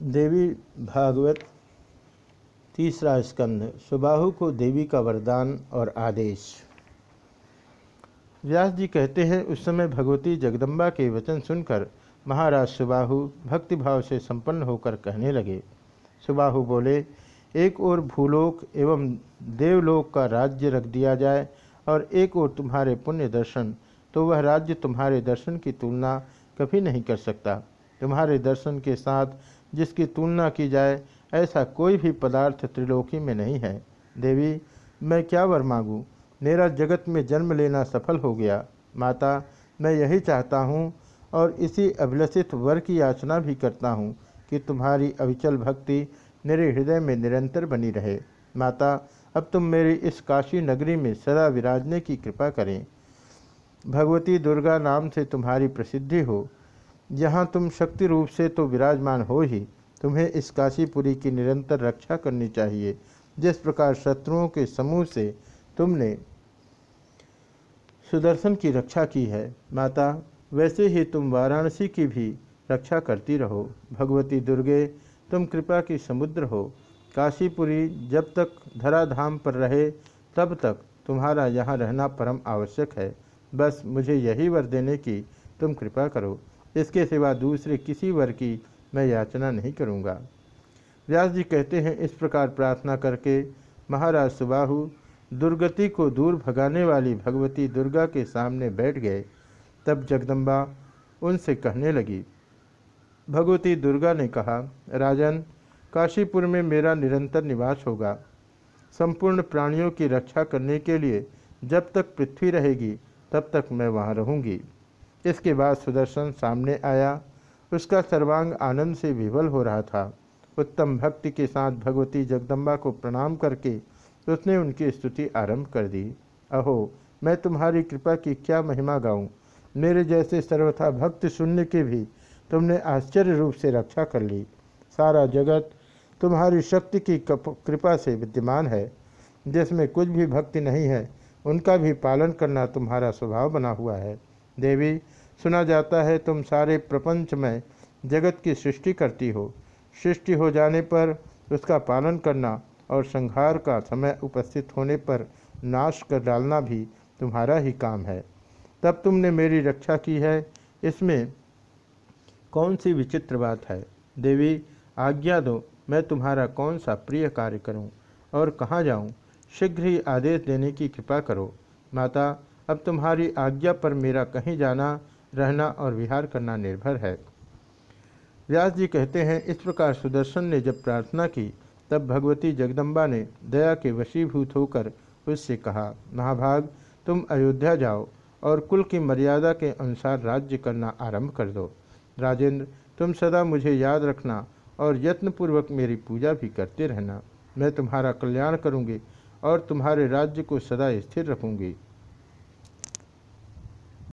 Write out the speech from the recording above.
देवी भागवत, तीसरा स्कंध, सुबाहु को देवी का वरदान और आदेश। व्यास जी कहते हैं, उस समय भगवती जगदम्बा के वचन सुनकर महाराज सुबाहु भक्तिभाव से संपन्न होकर कहने लगे। सुबाहु बोले, एक ओर भूलोक एवं देवलोक का राज्य रख दिया जाए और एक ओर तुम्हारे पुण्य दर्शन तो वह राज्य तुम्हारे दर्शन की तुलना कभी नहीं कर सकता। तुम्हारे दर्शन के साथ जिसकी तुलना की जाए, ऐसा कोई भी पदार्थ त्रिलोकी में नहीं है। देवी, मैं क्या वर मांगूँ? मेरा जगत में जन्म लेना सफल हो गया। माता, मैं यही चाहता हूँ और इसी अभिलषित वर की याचना भी करता हूँ कि तुम्हारी अविचल भक्ति मेरे हृदय में निरंतर बनी रहे। माता, अब तुम मेरी इस काशी नगरी में सदा विराजने की कृपा करें। भगवती दुर्गा नाम से तुम्हारी प्रसिद्धि हो। यहाँ तुम शक्ति रूप से तो विराजमान हो ही, तुम्हें इस काशीपुरी की निरंतर रक्षा करनी चाहिए। जिस प्रकार शत्रुओं के समूह से तुमने सुदर्शन की रक्षा की है, माता, वैसे ही तुम वाराणसी की भी रक्षा करती रहो। भगवती दुर्गे, तुम कृपा की समुद्र हो। काशीपुरी जब तक धराधाम पर रहे, तब तक तुम्हारा यहाँ रहना परम आवश्यक है। बस मुझे यही वर देने की तुम कृपा करो। इसके सिवा दूसरे किसी वर की मैं याचना नहीं करूँगा। व्यास जी कहते हैं, इस प्रकार प्रार्थना करके महाराज सुबाहु दुर्गति को दूर भगाने वाली भगवती दुर्गा के सामने बैठ गए। तब जगदम्बा उनसे कहने लगी, भगवती दुर्गा ने कहा, राजन, काशीपुर में मेरा निरंतर निवास होगा। संपूर्ण प्राणियों की रक्षा करने के लिए जब तक पृथ्वी रहेगी, तब तक मैं वहाँ रहूँगी। इसके बाद सुदर्शन सामने आया। उसका सर्वांग आनंद से विवल हो रहा था। उत्तम भक्ति के साथ भगवती जगदम्बा को प्रणाम करके उसने उनकी स्तुति आरंभ कर दी। अहो, मैं तुम्हारी कृपा की क्या महिमा गाऊं? मेरे जैसे सर्वथा भक्त शून्य की भी तुमने आश्चर्य रूप से रक्षा कर ली। सारा जगत तुम्हारी शक्ति की कृपा से विद्यमान है। जिसमें कुछ भी भक्ति नहीं है, उनका भी पालन करना तुम्हारा स्वभाव बना हुआ है। देवी, सुना जाता है तुम सारे प्रपंच में जगत की सृष्टि करती हो। सृष्टि हो जाने पर उसका पालन करना और संहार का समय उपस्थित होने पर नाश कर डालना भी तुम्हारा ही काम है। तब तुमने मेरी रक्षा की है। इसमें कौन सी विचित्र बात है? देवी, आज्ञा दो, मैं तुम्हारा कौन सा प्रिय कार्य करूँ? और कहाँ जाऊँ? शीघ्र ही आदेश देने की कृपा करो। माता अब तुम्हारी आज्ञा पर मेरा कहीं जाना, रहना और विहार करना निर्भर है। व्यास जी कहते हैं, इस प्रकार सुदर्शन ने जब प्रार्थना की, तब भगवती जगदम्बा ने दया के वशीभूत होकर उससे कहा, महाभाग, तुम अयोध्या जाओ और कुल की मर्यादा के अनुसार राज्य करना आरंभ कर दो। राजेंद्र, तुम सदा मुझे याद रखना और यत्नपूर्वक मेरी पूजा भी करते रहना। मैं तुम्हारा कल्याण करूँगी और तुम्हारे राज्य को सदा स्थिर रखूँगी।